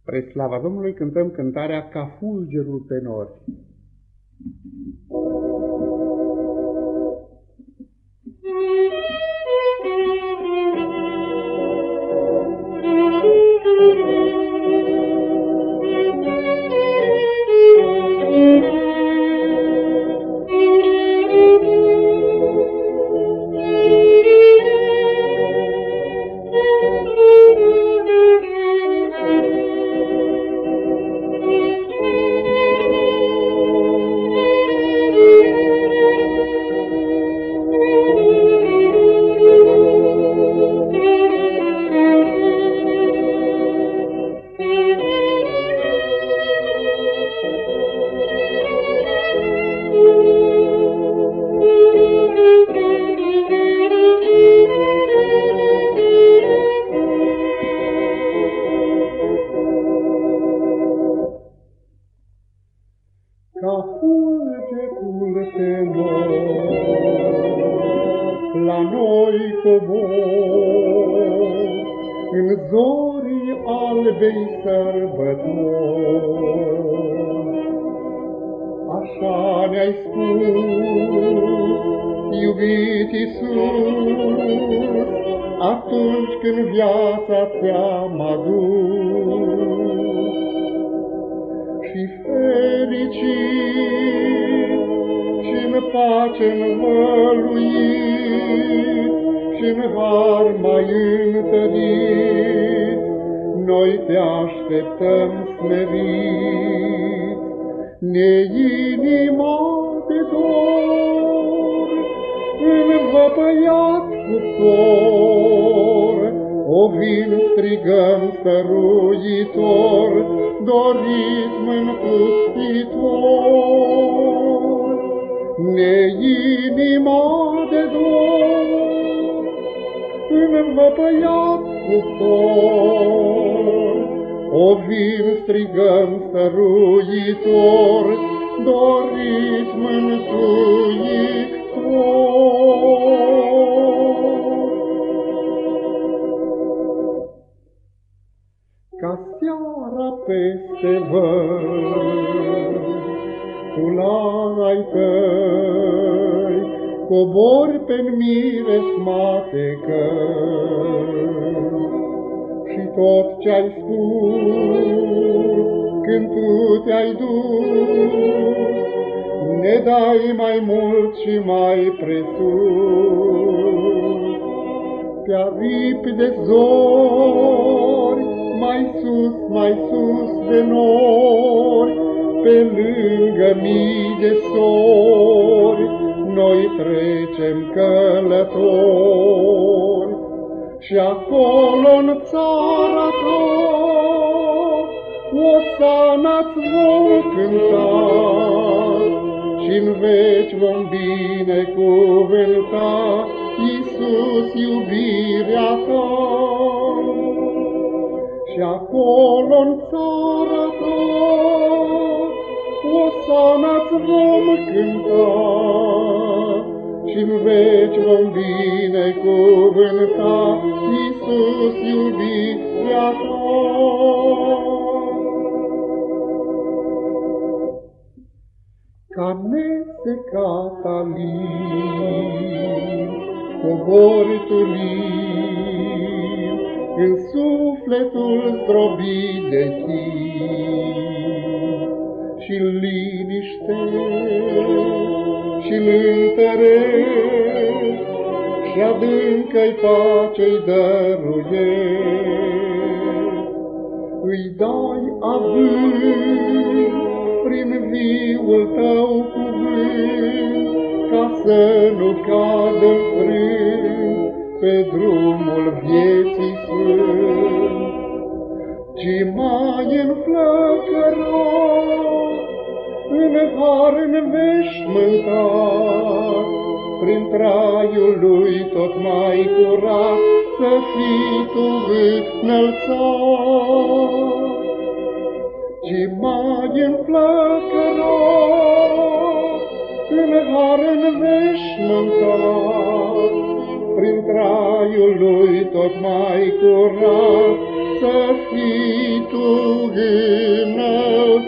Spre slava Domnului cântăm cântarea Ca fulgerul pe nori. La noi cobor, în zorii albei sărbători. Așa ne-ai spus, iubit Iisus, atunci când viața ți-am adus și fericit și în pace învăluit și în har mai întărit, noi te așteptăm smerit, ne inima de dor, învăpăiat cu cuptor, o vin strigăm stăruitor, dorit mântuitor. Ne inima de dor, învăpăiat cu cor, o vin strigăm stăruitor, dorit mântuitor. Ca seara peste văr, tu l-ai tăi, cobori pe-n mire smate căi. Și tot ce-ai spus, când tu te-ai dus, ne dai mai mult și mai presus. Pe aripi de zori, mai sus, mai sus de nori, pe lângă mii de sori, noi trecem călători. Și acolo-n țara ta, o sana-ți vom cânta, și-n veci vom binecuvânta, Iisus, iubirea ta. Și acolo-n țara ta, o sana-ți vom cânta, și-n veci vom binecuvânta, Iisus, iubirea ta. Ca nesecat alin, cobori tu lin, în sufletul zdrobit de chin. Și liniște, și întăresc, și adâncă-i pace-i dăruiesc. Îi dai avânt prin viul tău cuvânt, ca să nu cadă frânt pe drumul vieții sfânt, ci mai înflăcărat, în har înveșmântat, prin traiul lui tot mai curat, să fii tu înălțat. Ci mai înflăcărat, în har înveșmântat, prin traiul roiul lui tot mai curat, să fii tu gânel,